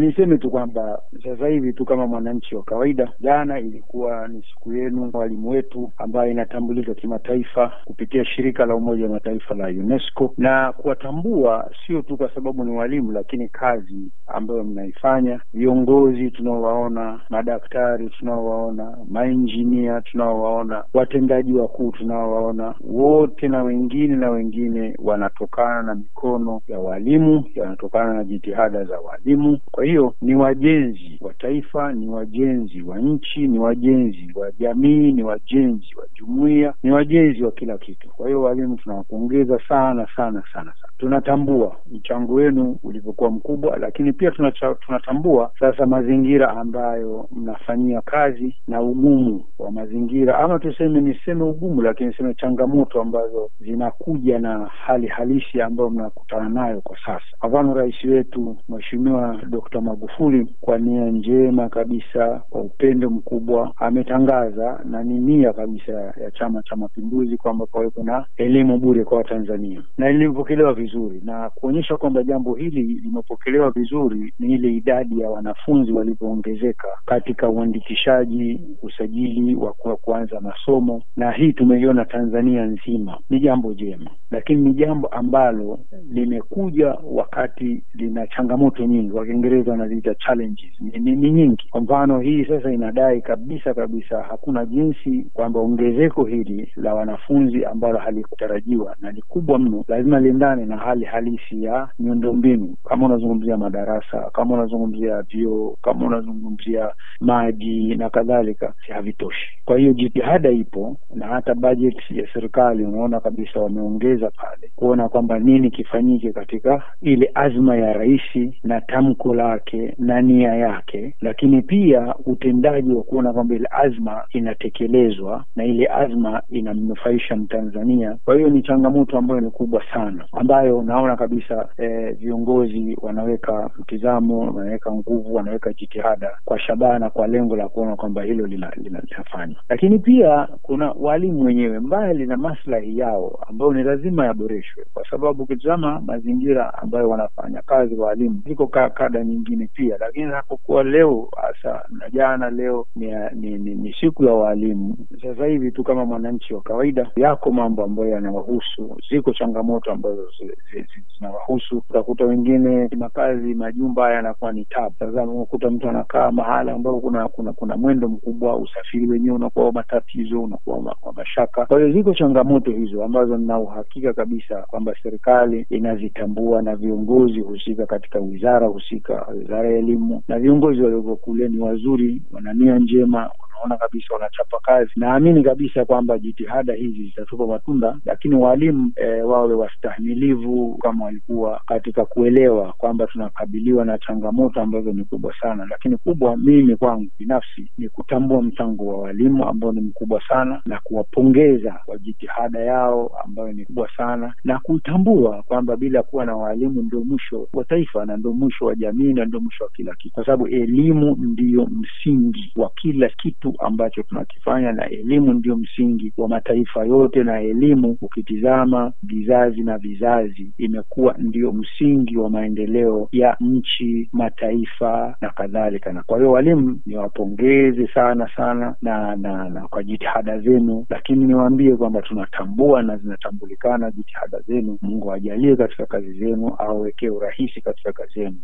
Niseme tu kwamba sasa hivi tu kama mwananchi wa kawaida, jana ilikuwa ni siku yenu walimu wetu, ambayo inatambulika kimataifa kupitia shirika la Umoja wa Mataifa la UNESCO, na kuwatambua sio tu kwa sababu ni walimu, lakini kazi ambayo mnaifanya, viongozi tunaowaona, madaktari tunaowaona, mainjinia tunaowaona, watendaji wakuu tunaowaona, wote na wengine na wengine wanatokana na mikono ya walimu, yanatokana na jitihada za walimu. Kwa hiyo ni wajenzi wa taifa, ni wajenzi wa nchi, ni wajenzi wa jamii, ni wajenzi wa jumuiya, ni wajenzi wa kila kitu. Kwa hiyo walimu tunawapongeza sana sana sana sana. Tunatambua mchango wenu ulivyokuwa mkubwa, lakini pia tunatambua sasa mazingira ambayo mnafanyia kazi na ugumu wa mazingira, ama tuseme niseme ugumu, lakini niseme changamoto ambazo zinakuja na hali halisi ambayo mnakutana nayo kwa sasa. Kwa mfano, rais wetu Mheshimiwa Dkt. Magufuli kwa nia njema kabisa, kwa upendo mkubwa ametangaza na ni nia kabisa ya Chama cha Mapinduzi kwamba pawepo na elimu bure kwa Watanzania, na ilipokelewa vizuri, na kuonyesha kwamba jambo hili limepokelewa vizuri ni ile idadi ya wanafunzi walivyoongezeka katika uandikishaji, usajili wa kuanza masomo, na hii tumeiona Tanzania nzima. Ni jambo jema, lakini ni jambo ambalo limekuja wakati lina changamoto nyingi Wakiingereza wanaziita challenges ni, ni, ni nyingi. Kwa mfano hii sasa inadai kabisa kabisa hakuna jinsi kwamba ongezeko hili la wanafunzi ambalo halikutarajiwa na ni kubwa mno, lazima liendane na hali halisi ya miundombinu. Kama unazungumzia madarasa, kama unazungumzia vyoo, kama unazungumzia maji na kadhalika, havitoshi. Kwa hiyo jitihada ipo, na hata bajeti ya serikali unaona kabisa wameongeza pale kuona kwamba nini kifanyike katika ile azma ya rais na tamko lake na nia yake, lakini pia utendaji wa kuona kwamba ile azma inatekelezwa na ile azma inamnufaisha Mtanzania. Kwa hiyo ni changamoto ambayo ni kubwa sana, ambayo naona kabisa eh, viongozi wanaweka mtizamo, wanaweka nguvu, wanaweka jitihada kwa shabaha na kwa lengo la kuona kwamba hilo linafanywa. Lakini pia kuna walimu wenyewe, mbali na maslahi yao ambayo ni lazima yaboreshwe, kwa sababu ukitizama mazingira ambayo wanafanya kazi waalimu, ziko kada nyingine pia, lakini hapokuwa leo hasa na jana, leo ni, ni, ni, ni siku ya waalimu. Sasa hivi tu kama mwananchi wa kawaida, yako mambo ambayo yanawahusu, ziko changamoto ambazo zinawahusu. Utakuta wengine makazi, majumba yanakuwa ni tabu. Sasa unakuta mtu anakaa mahala ambapo kuna, kuna kuna mwendo mkubwa, usafiri wenyewe unakuwa wa matatizo, unakuwa wa mashaka. Kwa hiyo ziko changamoto hizo ambazo nina uhakika kabisa kwamba serikali inazitambua na viongozi husika katika wizara husika, wizara ya elimu na viongozi walioko kule ni wazuri, wana nia njema, wanaona kabisa wanachapa kazi. Naamini kabisa kwamba jitihada hizi zitatupa matunda, lakini waalimu e, wawe wastahimilivu kama walikuwa katika kuelewa kwamba tunakabiliwa na changamoto ambazo ni kubwa sana, lakini kubwa, mimi kwangu binafsi ni kutambua mchango wa walimu ambao ni mkubwa sana na kuwapongeza kwa jitihada yao ambayo ni kubwa sana na kutambua kwamba bila kuwa na waalimu ndio mwisho wa taifa na ndio mwisho wa jamii na ndio mwisho wa kila kitu, kwa sababu elimu ndiyo msingi wa kila kitu ambacho tunakifanya, na elimu ndio msingi wa mataifa yote, na elimu ukitizama vizazi na vizazi imekuwa ndio msingi wa maendeleo ya nchi, mataifa na kadhalika. Na kwa hiyo walimu niwapongeze sana sana na, na, na kwa jitihada zenu, lakini niwaambie kwamba tunatambua na zinatambulikana jitihada zenu. Mungu ajalie katika kazi zenu, awekee urahisi katika kazi yenu.